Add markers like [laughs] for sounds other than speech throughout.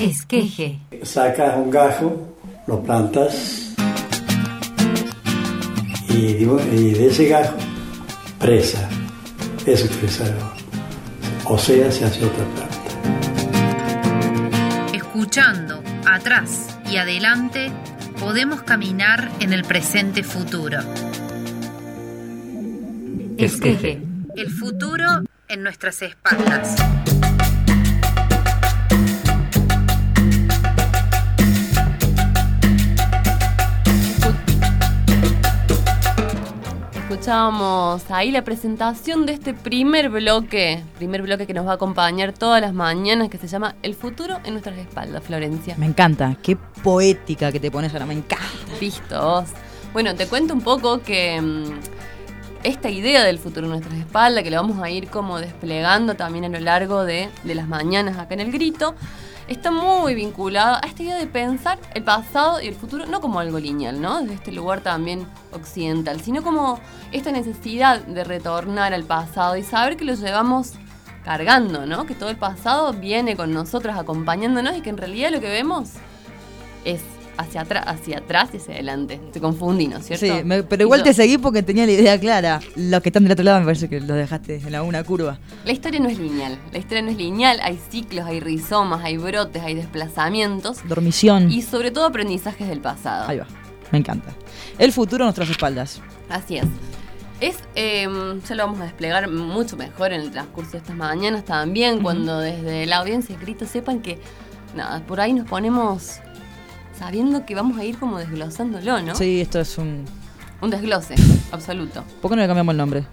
Esqueje. Sacas un gajo, lo plantas y, de ese gajo, presa. Eso es presa. O sea, se hace otra planta. Escuchando atrás y adelante, podemos caminar en el presente futuro. Esqueje. El futuro en nuestras espaldas. escuchábamos ahí la presentación de este primer bloque, primer bloque que nos va a acompañar todas las mañanas, que se llama El futuro en nuestras espaldas, Florencia. Me encanta, qué poética que te pones ahora, me encanta. Vistos. Bueno, te cuento un poco que mm, esta idea del futuro en nuestras espaldas, que lo vamos a ir como desplegando también a lo largo de, de las mañanas acá en el grito, está muy vinculada a esta idea de pensar el pasado y el futuro no como algo lineal, ¿no? Desde este lugar también occidental, sino como esta necesidad de retornar al pasado y saber que lo llevamos cargando, ¿no? Que todo el pasado viene con nosotros acompañándonos y que en realidad lo que vemos es hacia atrás, hacia atrás y hacia adelante. Te confundí, ¿no es cierto? Sí, pero igual te seguí porque tenía la idea clara. Los que están del otro lado me parece que los dejaste en una curva. La historia no es lineal. La historia no es lineal. Hay ciclos, hay rizomas, hay brotes, hay desplazamientos. Dormición. Y sobre todo aprendizajes del pasado. Ahí va. Me encanta. El futuro a nuestras espaldas. Así es. Es, em, ya lo vamos a desplegar mucho mejor en el transcurso de estas mañanas también, cuando desde la audiencia escrita sepan que, nada, por ahí nos ponemos sabiendo que vamos a ir como desglosándolo, ¿no? Sí, esto es un... Un desglose, absoluto. ¿Por qué no le cambiamos el nombre?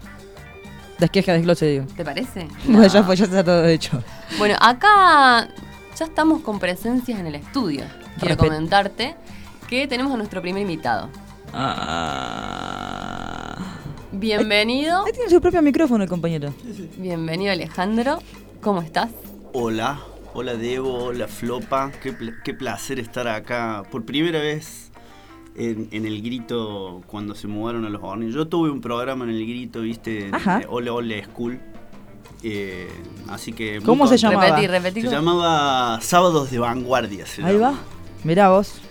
Desqueje a desglose, digo. ¿Te parece? [laughs] Bueno, ya, ya está todo hecho. Bueno, acá ya estamos con presencias en el estudio. Quiero comentarte que tenemos a nuestro primer invitado. Ah. Bienvenido. Ahí, tiene su propio micrófono el compañero. Bienvenido Alejandro. ¿Cómo estás? Hola, Hola Debo, hola Flopa, qué, placer estar acá por primera vez en, el grito cuando se mudaron a los hornos. Yo tuve un programa en el grito, viste, Ole Ole School. Eh, así que. ¿Cómo se llamaba? Se llamaba Sábados de Vanguardia. Ahí va. Mirá vos.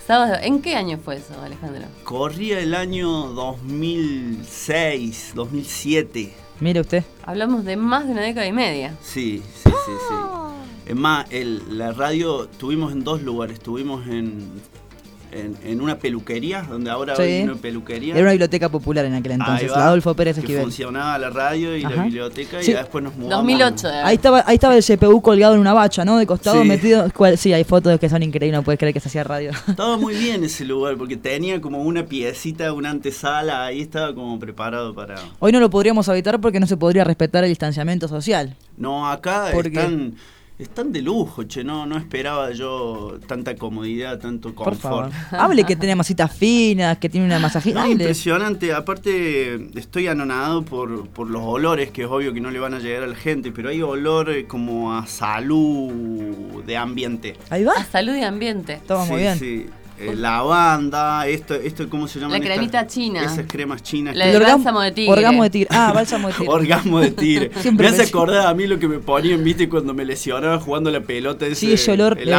¿En qué año fue eso, Alejandro? Corría el año 2006, 2007. Mire usted. Hablamos de más de una década y media. Sí, sí, sí, sí. Es más, el, la radio tuvimos en dos lugares. Tuvimos en, en, una peluquería, donde ahora hay una peluquería. Era una biblioteca popular en aquel entonces, Adolfo Pérez que funcionaba la radio y la biblioteca y después nos mudamos. 2008. Ahí estaba, ahí estaba el CPU colgado en una bacha, ¿no? De costado metido. Sí, hay fotos que son increíbles, no puedes creer que se hacía radio. [laughs] Estaba muy bien ese lugar porque tenía como una piecita, una antesala, ahí estaba como preparado para... Hoy no lo podríamos habitar porque no se podría respetar el distanciamiento social. No, acá están están de lujo, che, no, no esperaba yo tanta comodidad, tanto confort. Hable que tiene masitas finas, que tiene una masajita. impresionante, aparte estoy anonadado por, por los olores, que es obvio que no le van a llegar a la gente, pero hay olor eh, como a salud de ambiente. Ahí va. A salud de ambiente. Todo muy bien. Sí. Eh, lavanda, esto, esto, ¿cómo se llama? La cremita china. Esas cremas chinas. el bálsamo de tigre. Orgasmo de tigre. Ah, [laughs] bálsamo de tigre. orgasmo de tigre. [laughs] me hace acordar a mí lo que me ponían, viste, cuando me lesionaba jugando la pelota. Ese, sí, ese olor, el,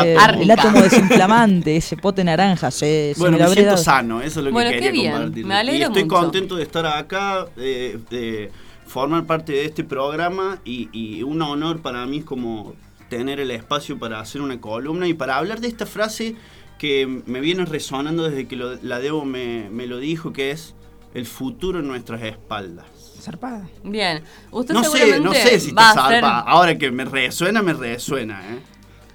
átomo desinflamante, ese pote naranja. Se, bueno, me, siento sano, eso es lo que quería compartir. Me y estoy contento de estar acá, de, formar parte de este programa y, y un honor para mí es como tener el espacio para hacer una columna y para hablar de esta frase que me viene resonando desde que la Debo me, lo dijo, que es el futuro en nuestras espaldas. Zarpada. Bien. Usted no sé, no sé si está zarpada. Ahora que me resuena, me resuena, ¿eh?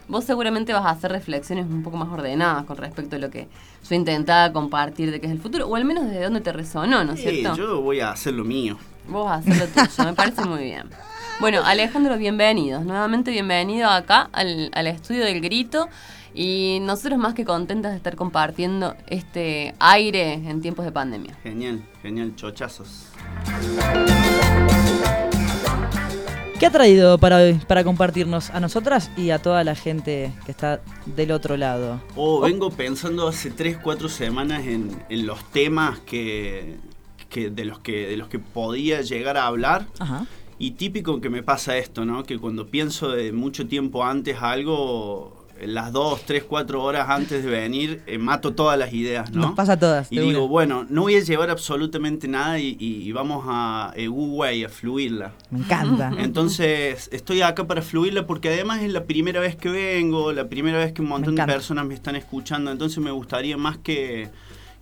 Vos seguramente vas a hacer reflexiones un poco más ordenadas con respecto a lo que yo intentaba compartir de qué es el futuro, o al menos desde dónde te resonó, ¿no es sí, cierto? yo voy a hacer lo mío. Vos vas a hacer lo tuyo, me parece muy bien. Bueno, Alejandro, bienvenidos. Nuevamente bienvenido acá al, al estudio del grito. Y nosotros más que contentas de estar compartiendo este aire en tiempos de pandemia. Genial, genial, chochazos. ¿Qué ha traído para hoy, para compartirnos a nosotras y a toda la gente que está del otro lado? Oh, vengo pensando hace 3, 4 semanas en, los temas que, de, los que, de los que podía llegar a hablar. Y típico que me pasa esto, ¿no? Que cuando pienso de mucho tiempo antes algo, las dos, tres, cuatro horas antes de venir, eh, mato todas las ideas, ¿no? Nos pasa todas. Y digo, bueno, no voy a llevar absolutamente nada y, vamos a eh, way, a fluirla. Me encanta. [laughs] Entonces, estoy acá para fluirla porque además es la primera vez que vengo, la primera vez que un montón de personas me están escuchando, entonces me gustaría más que,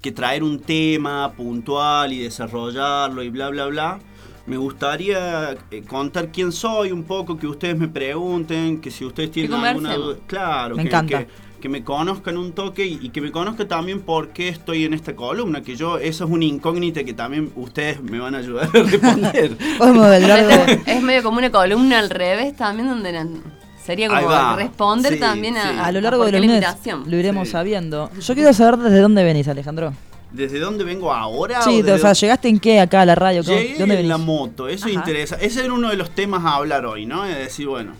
que traer un tema puntual y desarrollarlo y bla, bla, bla me gustaría eh, contar quién soy un poco, que ustedes me pregunten, que si ustedes tienen alguna duda, claro, que, Que, me conozcan un toque y, que me conozcan también por qué estoy en esta columna, que yo, eso es una incógnita que también ustedes me van a ayudar a responder. [laughs] es medio como una columna al revés también donde sería como responder también a, a, lo largo de la invitación. Lo iremos sabiendo. Yo quiero saber desde dónde venís, Alejandro. ¿Desde dónde vengo ahora? Sí, o, sea, ¿llegaste en qué acá a la radio? Llegué ¿Dónde en la moto, eso interesa. Ese era uno de los temas a hablar hoy, ¿no? Es decir, bueno,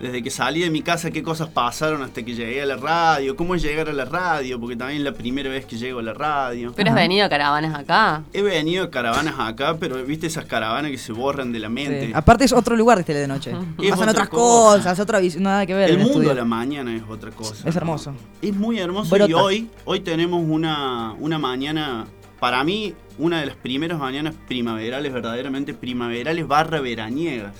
desde que salí de mi casa, qué cosas pasaron hasta que llegué a la radio, cómo es llegar a la radio, porque también es la primera vez que llego a la radio. ¿Pero has venido a caravanas acá? He venido a caravanas acá, pero viste esas caravanas que se borran de la mente. Aparte es otro lugar de tele de noche. Pasan otras cosas, otra visión, nada que ver. El mundo de la mañana es otra cosa. Es hermoso. Es muy hermoso y hoy, hoy tenemos una, una mañana, para mí, una de las primeras mañanas primaverales, verdaderamente primaverales barra veraniegas.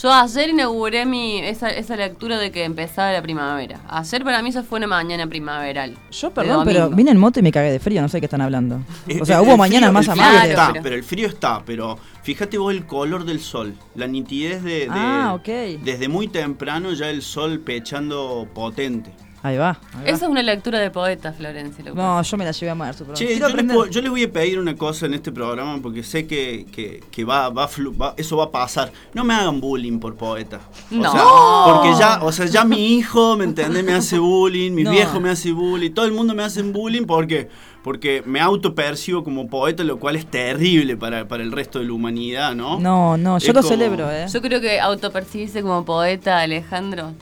Yo ayer inauguré mi, esa, esa lectura de que empezaba la primavera. Ayer para mí eso fue una mañana primaveral. Yo, perdón, pero vine en moto y me cagué de frío, no sé qué están hablando. O sea, hubo mañanas más amables. Está, pero el frío está, pero fíjate vos el color del sol, la nitidez de, ah, desde muy temprano ya el sol pechando potente. Ahí va. Esa es una lectura de poeta, Florencia. No, yo me la llevé a marzo. Che, yo, les, voy a pedir una cosa en este programa porque sé que, que, va, va, eso va a pasar. No me hagan bullying por poeta. no. porque ya, o sea, ya mi hijo, ¿me entendés? Me hace bullying, mi viejo me hace bullying, todo el mundo me hace bullying porque porque me autopercibo como poeta, lo cual es terrible para, para el resto de la humanidad, ¿no? No, no, yo lo celebro, ¿eh? Yo creo que autopercibirse como poeta, Alejandro,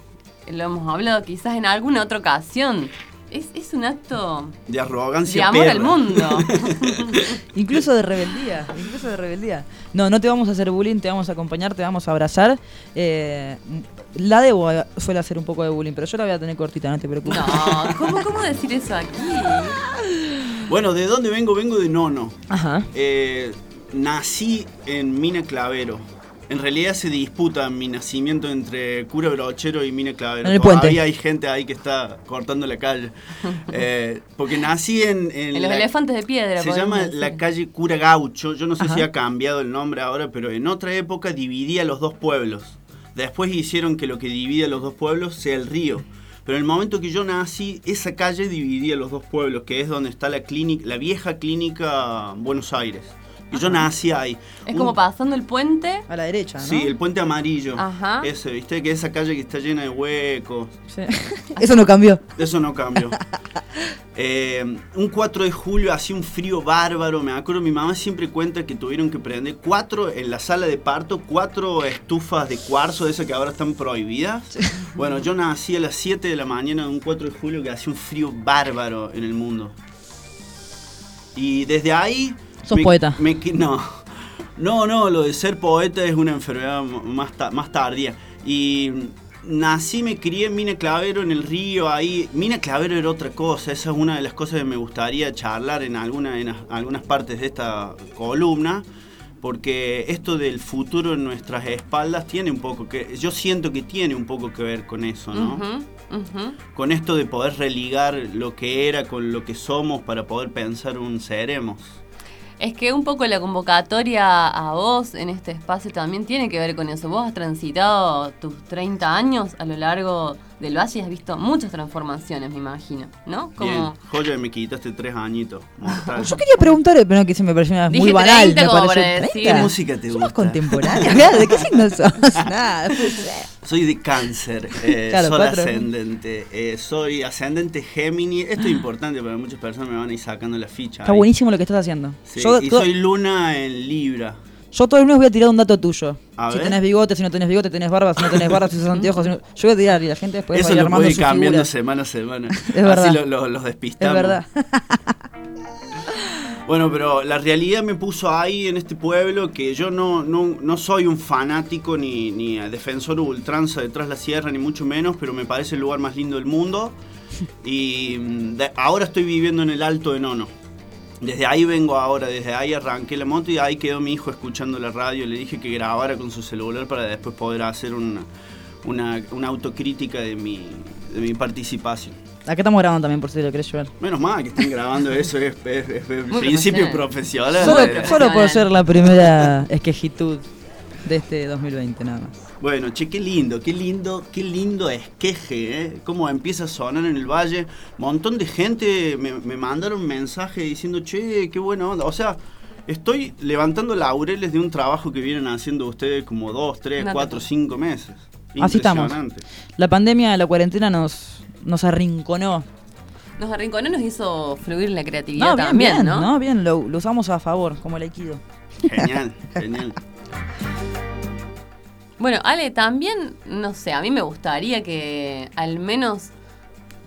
lo hemos hablado quizás en alguna otra ocasión. Es, es un acto de arrogancia. De amor al mundo. [laughs] incluso de rebeldía. Incluso de rebeldía. No, no te vamos a hacer bullying, te vamos a acompañar, te vamos a abrazar. Eh, la debo suele hacer un poco de bullying, pero yo la voy a tener cortita, no te preocupes. No, ¿cómo, cómo decir eso aquí? [laughs] Bueno, ¿de dónde vengo? Vengo de Nono. Ajá. Eh, nací en Mina Clavero en realidad se disputa mi nacimiento entre Cura Brochero y Mina Clavero. En el Todavía hay gente ahí que está cortando la calle. [laughs] Eh, porque nací en... En, los elefantes de piedra. Se llama la calle Cura Gaucho. Yo no sé si ha cambiado el nombre ahora, pero en otra época dividía los dos pueblos. Después hicieron que lo que divide a los dos pueblos sea el río. Pero en el momento que yo nací, esa calle dividía los dos pueblos, que es donde está la clínica, la vieja clínica Buenos Aires yo nací ahí. Es como pasando el puente. A la derecha, ¿no? Sí, el puente amarillo. Ajá. Ese, ¿viste? Que esa calle que está llena de huecos. Sí. [laughs] Eso no cambió. Eso no cambió. [laughs] Eh, un 4 de julio hacía un frío bárbaro. Me acuerdo, mi mamá siempre cuenta que tuvieron que prender cuatro en la sala de parto, cuatro estufas de cuarzo de esas que ahora están prohibidas. Bueno, yo nací a las 7 de la mañana de un 4 de julio que hacía un frío bárbaro en el mundo. Y desde ahí Sos poeta. no. No, no, lo de ser poeta es una enfermedad más, más tardía. Y nací, me crié en Mina Clavero, en el río, ahí. Mina Clavero era otra cosa, esa es una de las cosas que me gustaría charlar en, alguna, en algunas partes de esta columna, porque esto del futuro en nuestras espaldas tiene un poco que, yo siento que tiene un poco que ver con eso, ¿no? Con esto de poder religar lo que era con lo que somos para poder pensar un seremos. Es que un poco la convocatoria a vos en este espacio también tiene que ver con eso. Vos has transitado tus 30 años a lo largo del Valle y has visto muchas transformaciones, me imagino, ¿no? Como... Bien. Joya, me quitaste tres añitos. Yo quería preguntar, pero que se me pareció muy banal. me ¿Qué música te gusta? contemporánea? ¿De qué signo sos? [laughs] Nada, Soy de cáncer, eh, soy ascendente. Eh, soy ascendente Géminis. Esto es importante porque muchas personas me van a ir sacando la ficha. Está buenísimo lo que estás haciendo. y soy luna en Libra. Yo todo el lunes voy a tirar un dato tuyo. si tenés bigote, si no tenés bigote, tenés barba, si no tenés barba, si sos [laughs] anteojos. Yo voy a tirar y la gente después Eso va a ir lo cambiando semana a semana. [laughs] es verdad. Así los despistamos. Es verdad. [laughs] Bueno, pero la realidad me puso ahí en este pueblo que yo no, no, soy un fanático ni, ni defensor ultranza detrás de la sierra, ni mucho menos, pero me parece el lugar más lindo del mundo. Y mm, ahora estoy viviendo en el Alto de Nono. Desde ahí vengo ahora, desde ahí arranqué la moto y ahí quedó mi hijo escuchando la radio. Le dije que grabara con su celular para después poder hacer una, una, autocrítica de mi, de mi participación. Acá estamos grabando también, por si lo querés llevar. Menos mal que estén grabando eso, es, es, principio profesional. Solo, puedo ser la primera esquejitud de este 2020, nada más. Bueno, che, qué lindo, qué lindo, qué lindo esqueje, ¿eh? Cómo empieza a sonar en el valle. Montón de gente me, me mandaron mensaje diciendo, che, qué buena onda. O sea, estoy levantando laureles de un trabajo que vienen haciendo ustedes como dos, tres, cuatro, cinco meses. Así estamos. La pandemia, la cuarentena nos nos arrinconó. Nos arrinconó, nos hizo fluir la creatividad también, ¿no? No, bien, lo, usamos a favor, como el Aikido. Genial, genial. [laughs] Bueno, Ale, también, no sé, a mí me gustaría que al menos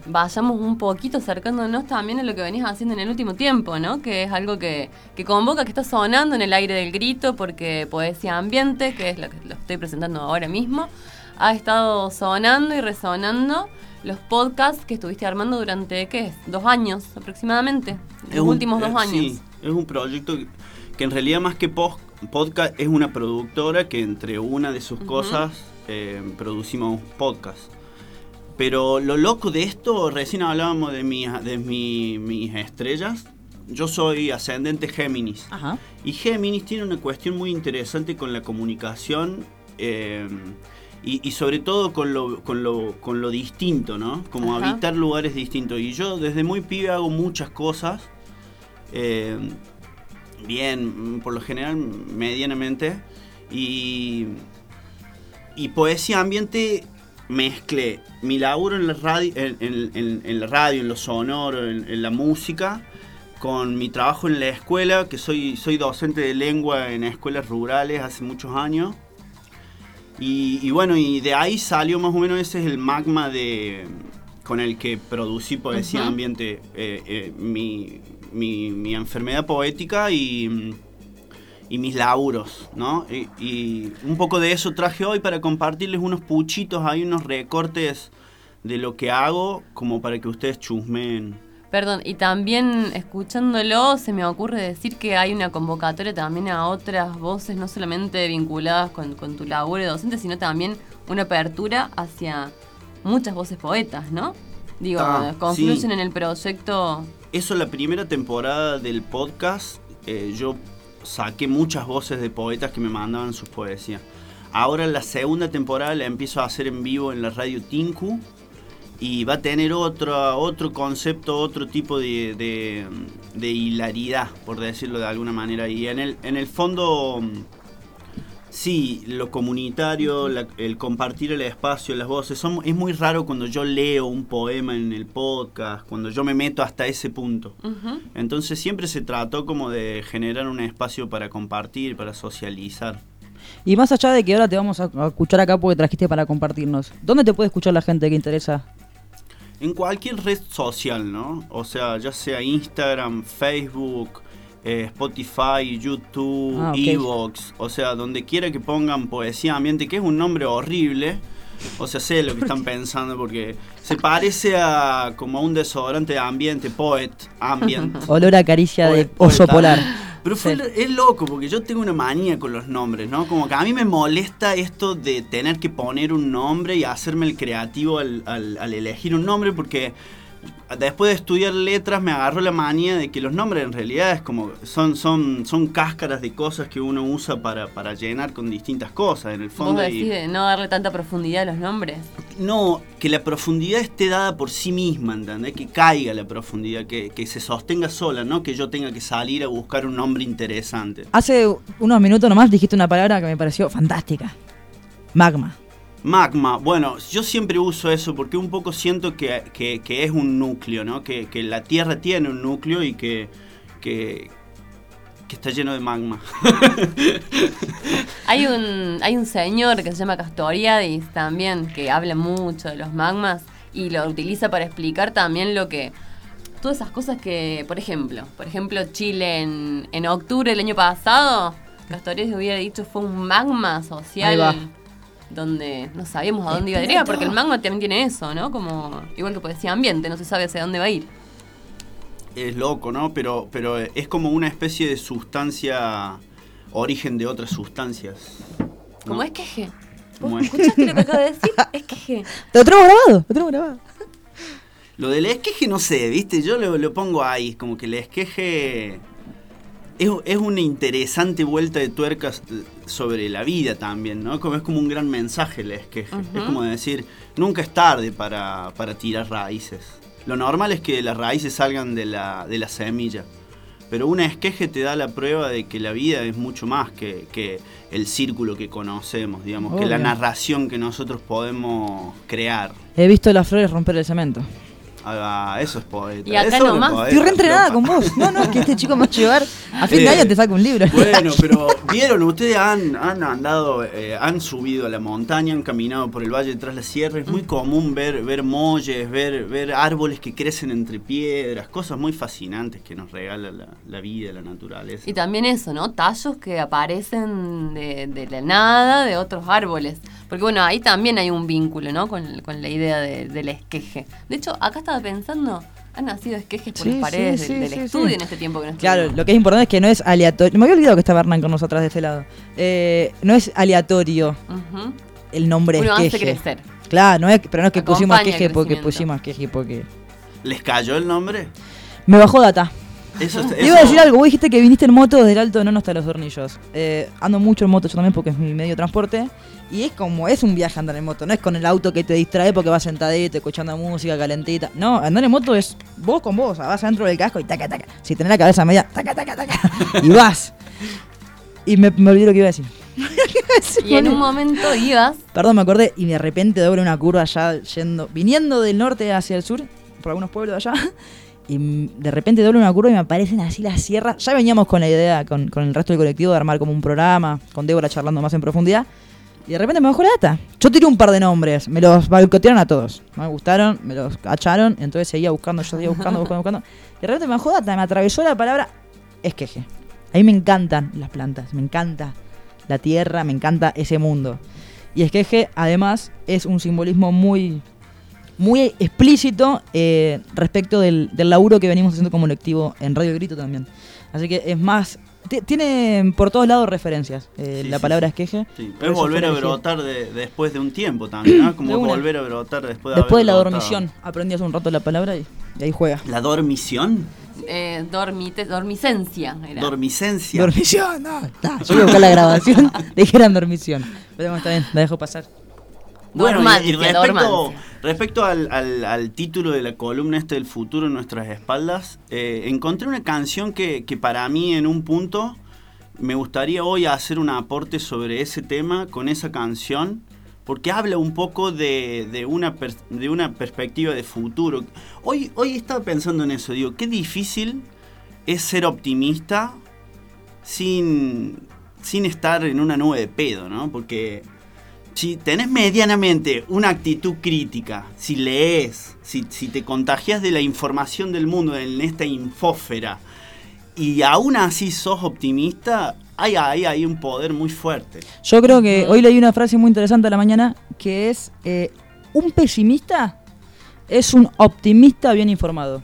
vayamos un poquito acercándonos también a lo que venís haciendo en el último tiempo, ¿no? Que es algo que, que convoca, que está sonando en el aire del grito, porque Poesía Ambiente, que es lo que lo estoy presentando ahora mismo, ha estado sonando y resonando los podcasts que estuviste armando durante, ¿qué es? Dos años aproximadamente. Los últimos dos años. Sí, es un proyecto que, en realidad más que podcast es una productora que entre una de sus cosas eh, producimos podcast. Pero lo loco de esto, recién hablábamos de, mis, de mis estrellas. Yo soy ascendente Géminis. Y Géminis tiene una cuestión muy interesante con la comunicación. Eh, y, sobre todo con lo, con lo, con lo distinto, ¿no? Como habitar lugares distintos. Y yo desde muy pibe hago muchas cosas. Eh, bien, por lo general, medianamente. Y, y poesía ambiente mezclé mi laburo en la radio, en, la radio, en lo sonoro, en, la música, con mi trabajo en la escuela, que soy, soy docente de lengua en escuelas rurales hace muchos años. Y, bueno, y de ahí salió más o menos ese es el magma de con el que producí poesía ambiente, eh, eh, mi, mi, enfermedad poética y, y mis laburos, ¿no? Y, un poco de eso traje hoy para compartirles unos puchitos, hay unos recortes de lo que hago, como para que ustedes chusmen Perdón, y también escuchándolo se me ocurre decir que hay una convocatoria también a otras voces, no solamente vinculadas con, tu labor de docente, sino también una apertura hacia muchas voces poetas, ¿no? Digo, ah, confluyen en el proyecto. Eso, la primera temporada del podcast, eh, yo saqué muchas voces de poetas que me mandaban sus poesías. Ahora la segunda temporada la empiezo a hacer en vivo en la radio Tinku y va a tener otro, otro concepto, otro tipo de, de, hilaridad, por decirlo de alguna manera. Y en el, en el fondo, sí, lo comunitario, el compartir el espacio, las voces, son, es muy raro cuando yo leo un poema en el podcast, cuando yo me meto hasta ese punto. Entonces siempre se trató como de generar un espacio para compartir, para socializar. Y más allá de que ahora te vamos a escuchar acá porque trajiste para compartirnos, ¿dónde te puede escuchar la gente que interesa en cualquier red social, ¿no? O sea, ya sea Instagram, Facebook, eh, Spotify, YouTube, ah, Evox, o sea, donde quiera que pongan poesía ambiente, que es un nombre horrible. O sea, sé lo que están [laughs] pensando porque se parece a como a un desodorante de ambiente, poet, ambient. [laughs] Olor a caricia de oso polar. Pero fue, es loco, porque yo tengo una manía con los nombres, ¿no? Como que a mí me molesta esto de tener que poner un nombre y hacerme el creativo al, al elegir un nombre, porque después de estudiar letras me agarró la manía de que los nombres en realidad es como son son son cáscaras de cosas que uno usa para, para llenar con distintas cosas en el fondo. ¿Vos decís no darle tanta profundidad a los nombres? No, que la profundidad esté dada por sí misma, ¿entendés? Que caiga la profundidad, que, que se sostenga sola, no que yo tenga que salir a buscar un nombre interesante. Hace unos minutos nomás dijiste una palabra que me pareció fantástica. Magma. Magma, bueno, yo siempre uso eso porque un poco siento que, es un núcleo, ¿no? Que, la Tierra tiene un núcleo y que, que, está lleno de magma. [laughs] hay, un, hay un señor que se llama Castoriadis también, que habla mucho de los magmas y lo utiliza para explicar también lo que todas esas cosas que, por ejemplo, por ejemplo, Chile en, en octubre del año pasado, Castorius hubiera dicho fue un magma social donde no sabíamos a dónde iba a ir, porque el magma también tiene eso, ¿no? Como igual que decir ambiente, no se sabe hacia dónde va a ir. Es loco, ¿no? Pero, pero es como una especie de sustancia, origen de otras sustancias. ¿Cómo es queje? ¿Vos escuchaste lo que acabo de decir? [laughs] Es queje. Te lo tengo grabado, lo tengo grabado. Lo del esqueje no sé, ¿viste? Yo lo, lo pongo ahí, como que el esqueje es, es, una interesante vuelta de tuercas sobre la vida también, ¿no? Como es como un gran mensaje el esqueje. Es como decir, nunca es tarde para, tirar raíces. Lo normal es que las raíces salgan de la, de la semilla. Pero un esqueje te da la prueba de que la vida es mucho más que, que el círculo que conocemos, digamos, que la narración que nosotros podemos crear. He visto las flores romper el cemento. Ah, eso es poeta. Y acá eso nomás. Estoy reentrenada con vos. No, no, es que este chico me va a llevar. A fin de año te saco un libro. Bueno, pero vieron, ustedes han, han andado, eh, han subido a la montaña, han caminado por el valle detrás de la sierra. Es muy común ver, ver molles, ver, ver árboles que crecen entre piedras, cosas muy fascinantes que nos regala la, la vida, la naturaleza. Y también eso, ¿no? Tallos que aparecen de, de la nada de otros árboles. Porque bueno, ahí también hay un vínculo, ¿no? Con, con la idea del esqueje. De hecho, acá estaba pensando, han nacido esquejes por las paredes del, estudio en este tiempo que no Claro, lo que es importante es que no es aleatorio. Me había olvidado que estaba Hernán con nosotras de este lado. Eh, no es aleatorio el nombre Uno esqueje. hace crecer. Claro, no es, pero no es que pusimos esqueje porque pusimos esqueje porque... ¿Les cayó el nombre? Me bajó data. Eso, Iba a decir algo, vos dijiste que viniste en moto desde el alto no, no hasta los hornillos. Eh, ando mucho en moto yo también porque es mi medio de transporte. Y es como, es un viaje andar en moto, no es con el auto que te distrae porque vas sentadito, escuchando música calentita. No, andar en moto es vos con vos, vas adentro del casco y taca, taca. Si tenés la cabeza media, taca, taca, taca. [laughs] y vas. Y me, me olvidé lo que iba a decir. [laughs] y en un momento ibas. Perdón, me acordé, y de repente doble una curva allá yendo, viniendo del norte hacia el sur, por algunos pueblos allá. Y de repente doble una curva y me aparecen así las sierras. Ya veníamos con la idea, con, con el resto del colectivo, de armar como un programa, con Débora charlando más en profundidad. Y de repente me bajó la data. Yo tiré un par de nombres, me los balcotearon a todos. Me gustaron, me los cacharon, entonces seguía buscando, yo seguía buscando, buscando, buscando. Y de repente me bajó data, me atravesó la palabra esqueje. A mí me encantan las plantas, me encanta la tierra, me encanta ese mundo. Y esqueje, además, es un simbolismo muy, muy explícito eh, respecto del, del laburo que venimos haciendo como colectivo en Radio Grito también. Así que es más tiene por todos lados referencias eh, la palabra esqueje. Sí. Es volver a brotar después de un tiempo también, ¿no? [clears throat] Como volver a brotar después de Después de la dormición. Aprendí hace un rato la palabra y, ahí juega. ¿La dormición? Eh, dormite, dormicencia. Era. Dormicencia. Dormición, no, no. [laughs] Yo voy a buscar la grabación [laughs] era dormición. Pero bueno, está bien, la dejo pasar. Bueno, y, respecto, al, título de la columna este del futuro en nuestras espaldas, eh, encontré una canción que, para mí en un punto me gustaría hoy hacer un aporte sobre ese tema con esa canción, porque habla un poco de, una, de una perspectiva de futuro. Hoy, hoy estaba pensando en eso, digo, qué difícil es ser optimista sin, sin estar en una nube de pedo, ¿no? Porque si tenés medianamente una actitud crítica, si lees, si, te contagias de la información del mundo en esta infósfera y aún así sos optimista, hay ahí hay, un poder muy fuerte. Yo creo que hoy leí una frase muy interesante a la mañana que es, eh, un pesimista es un optimista bien informado.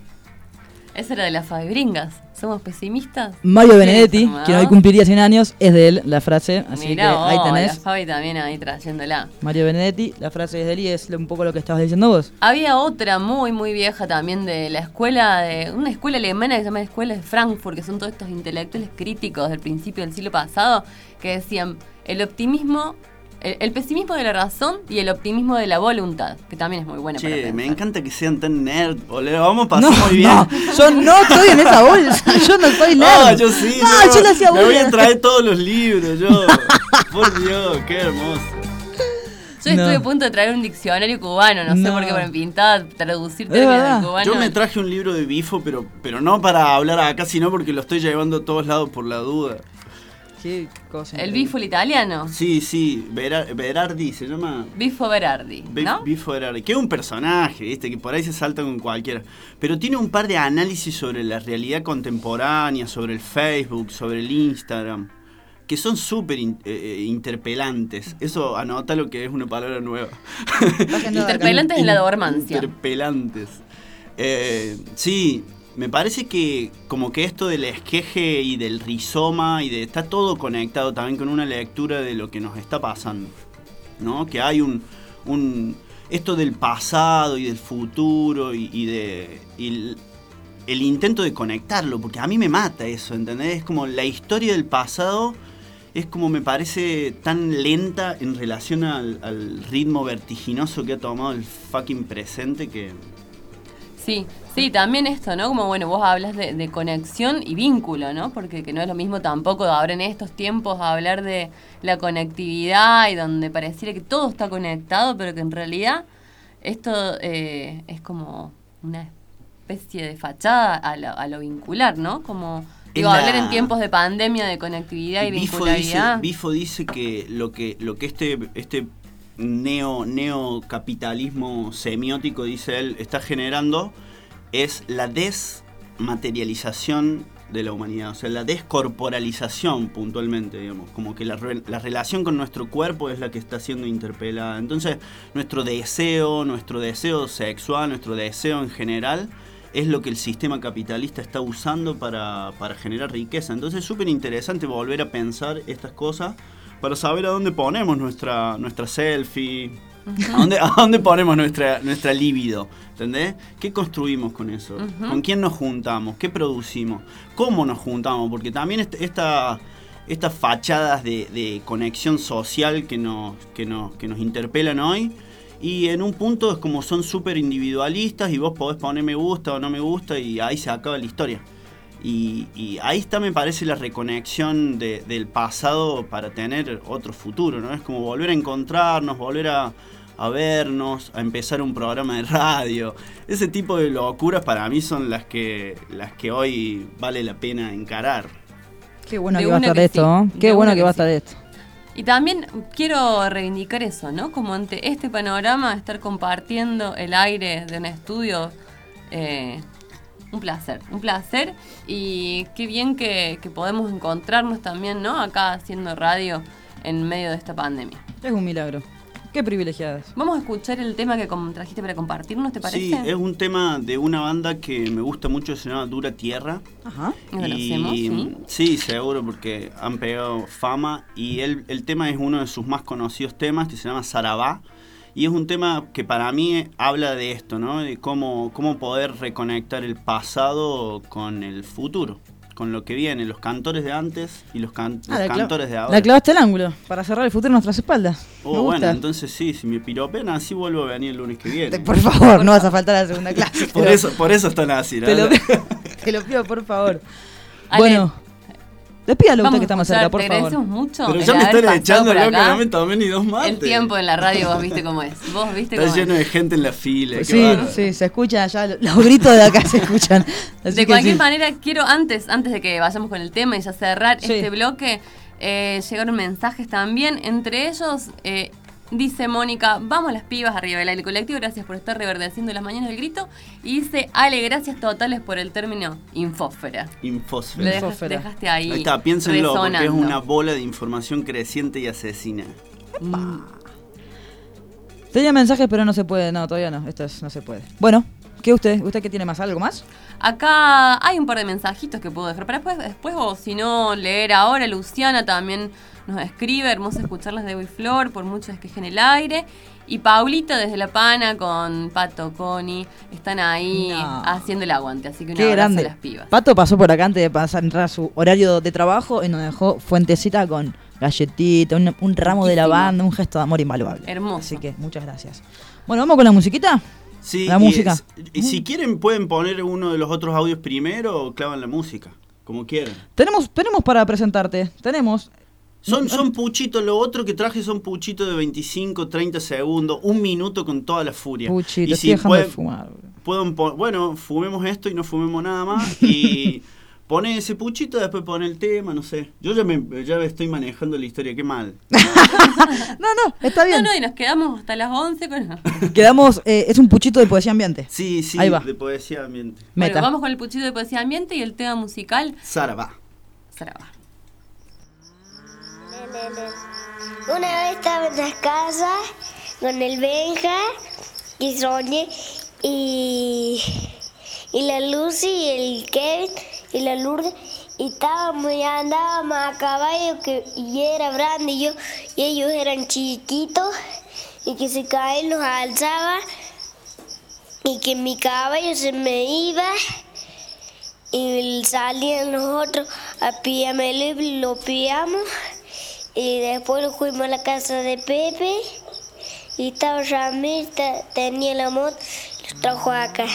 Esa era de las Fabringas. ¿Somos pesimistas? Mario Benedetti, que hoy cumpliría 100 años, es de él la frase. Así que ahí tenés. La Fabi también ahí trayéndola. Mario Benedetti, la frase es de él y es un poco lo que estabas diciendo vos. Había otra muy, muy vieja también de la escuela, de una escuela alemana que se llama Escuela de Frankfurt, que son todos estos intelectuales críticos del principio del siglo pasado, que decían: el optimismo el, pesimismo de la razón y el optimismo de la voluntad, que también es muy buena che, me encanta que sean tan nerd, boludo. Vamos a pasar muy bien. No, yo no estoy en esa bolsa. [laughs] Yo no soy nerd. Ah, yo sí. No, yo, hacía Me voy a traer todos los [laughs] libros, yo. Por Dios, qué hermoso. Yo estuve a punto de traer un diccionario cubano, no, sé por qué, para pintar, traducir términos de cubano. Yo me traje un libro de bifo, pero, pero no para hablar acá, sino porque lo estoy llevando a todos lados por la duda. ¿Qué cosa? El bifo el italiano. Sí, sí, Berardi se llama. Bifo Berardi. ¿no? Bifo Berardi, que es un personaje, ¿viste? Que por ahí se salta con cualquiera. Pero tiene un par de análisis sobre la realidad contemporánea, sobre el Facebook, sobre el Instagram que son súper eh, eh, interpelantes. Eso anota lo que es una palabra nueva. [laughs] interpelantes en la dormancia. Interpelantes. Eh, sí, me parece que como que esto del esqueje y del rizoma y de está todo conectado también con una lectura de lo que nos está pasando. ¿No? Que hay un, un esto del pasado y del futuro y, de el intento de conectarlo, porque a mí me mata eso, ¿entendés? Es como la historia del pasado es como me parece tan lenta en relación al, ritmo vertiginoso que ha tomado el fucking presente que... Sí, sí, también esto, ¿no? Como, bueno, vos hablas de, conexión y vínculo, ¿no? Porque que no es lo mismo tampoco ahora en estos tiempos hablar de la conectividad y donde pareciera que todo está conectado, pero que en realidad esto eh, es como una especie de fachada a lo, a lo vincular, ¿no? Como Digo, hablar en tiempos de pandemia, de conectividad y Bifo vincularidad. Dice, Bifo dice que lo que, lo que este, este neo, neocapitalismo semiótico, dice él, está generando es la desmaterialización de la humanidad, o sea, la descorporalización puntualmente, digamos, como que la, la, relación con nuestro cuerpo es la que está siendo interpelada. Entonces, nuestro deseo, nuestro deseo sexual, nuestro deseo en general, es lo que el sistema capitalista está usando para, generar riqueza. Entonces es súper interesante volver a pensar estas cosas para saber a dónde ponemos nuestra, nuestra selfie, ¿A dónde, ponemos nuestra, nuestra libido? ¿Entendés? ¿Qué construimos con eso? ¿Con quién nos juntamos? ¿Qué producimos? ¿Cómo nos juntamos? Porque también esta, estas fachadas de, conexión social que nos, que, nos, que nos interpelan hoy y en un punto es como son súper individualistas y vos podés poner me gusta o no me gusta y ahí se acaba la historia. Y, ahí está, me parece, la reconexión del pasado para tener otro futuro, ¿no? Es como volver a encontrarnos, volver a, vernos, a empezar un programa de radio. Ese tipo de locuras para mí son las que, las que hoy vale la pena encarar. Qué bueno que va a estar esto, Qué bueno que va a estar esto. Y también quiero reivindicar eso, ¿no? Como ante este panorama, estar compartiendo el aire de un estudio, eh, un placer, un placer. Y qué bien que, que podemos encontrarnos también, ¿no? Acá haciendo radio en medio de esta pandemia. Es un milagro. Qué privilegiadas. Vamos a escuchar el tema que trajiste para compartirnos, ¿te parece? Sí, es un tema de una banda que me gusta mucho, se llama Dura Tierra. Ajá. Y, ¿sí? seguro, porque han pegado fama. Y el, el tema es uno de sus más conocidos temas, que se llama Sarabá. Y es un tema que para mí habla de esto, ¿no? De cómo, cómo poder reconectar el pasado con el futuro con lo que viene, los cantores de antes y los, ah, cantores de ahora. La clavaste el ángulo, para cerrar el futuro en nuestras espaldas. Oh, bueno, entonces sí, si me piropen así vuelvo a venir el lunes que viene. Por favor, no vas a faltar a la segunda [laughs] clase. por, eso, por eso están así, ¿no? Te lo, [laughs] te lo pido, por favor. Bueno. Despídalo usted que está más cerca, por favor. mucho. Pero ya me están echando loco, no me tomé ni dos mates. El tiempo en la radio, vos viste cómo es. Vos viste Está lleno de gente en la fila. sí, sí, se escucha ya, los gritos de acá se escuchan. de cualquier manera, quiero antes, antes de que vayamos con el tema y ya cerrar este bloque, eh, llegaron mensajes también, entre ellos... Eh, Dice Mónica, vamos las pibas arriba del aire colectivo, gracias por estar reverdeciendo las mañanas del grito. Y dice, Ale, gracias totales por el término infósfera. Infósfera. Lo dejaste, ahí. Ahí está, piénsenlo, porque es una bola de información creciente y asesina. Mm. Tenía mensajes, pero no se puede, no, todavía no, esto no se puede. Bueno, ¿qué usted? ¿Usted qué tiene más? ¿Algo más? Acá hay un par de mensajitos que puedo dejar para después, después o si no, leer ahora. Luciana también nos escribe, hermoso escucharlas de Flor, por mucho que en el aire. Y Paulita desde La Pana con Pato, Connie, están ahí haciendo el aguante, así que un abrazo grande. a las pibas. Pato pasó por acá antes de pasar entrar a su horario de trabajo y nos dejó fuentecita con galletita, un, ramo de lavanda, un gesto de amor invaluable. Hermoso. Así que muchas gracias. Bueno, vamos con la musiquita. Sí, la música. y si quieren pueden poner uno de los otros audios primero o clavan la música, como quieran. Tenemos, tenemos para presentarte, tenemos son, son puchitos, lo otro que traje son puchitos de 25, 30 segundos, un minuto con toda la furia. Puchito, y si pueden, fumar. bueno, fumemos esto y no fumemos nada más. [laughs] Y pone ese puchito, después pone el tema, no sé. Yo ya me ya estoy manejando la historia, qué mal. [laughs] no, no, está bien. No, no, y nos quedamos hasta las 11 con... [laughs] Quedamos, eh, es un puchito de poesía ambiente. Sí, sí, Ahí va. de poesía ambiente. Bueno, vamos con el puchito de poesía ambiente y el tema musical. Sara va. Una vez estaba en las casas con el Benja y Sonia y, y la Lucy y el Kevin y la Lourdes y estábamos y andábamos a caballo que y era grande y yo y ellos eran chiquitos y que se caían los alzaba y que mi caballo se me iba y salían los otros a pillarme y lo pillamos y después fuimos a la casa de Pepe y estaba Ramírez, tenía moto y los trajo acá.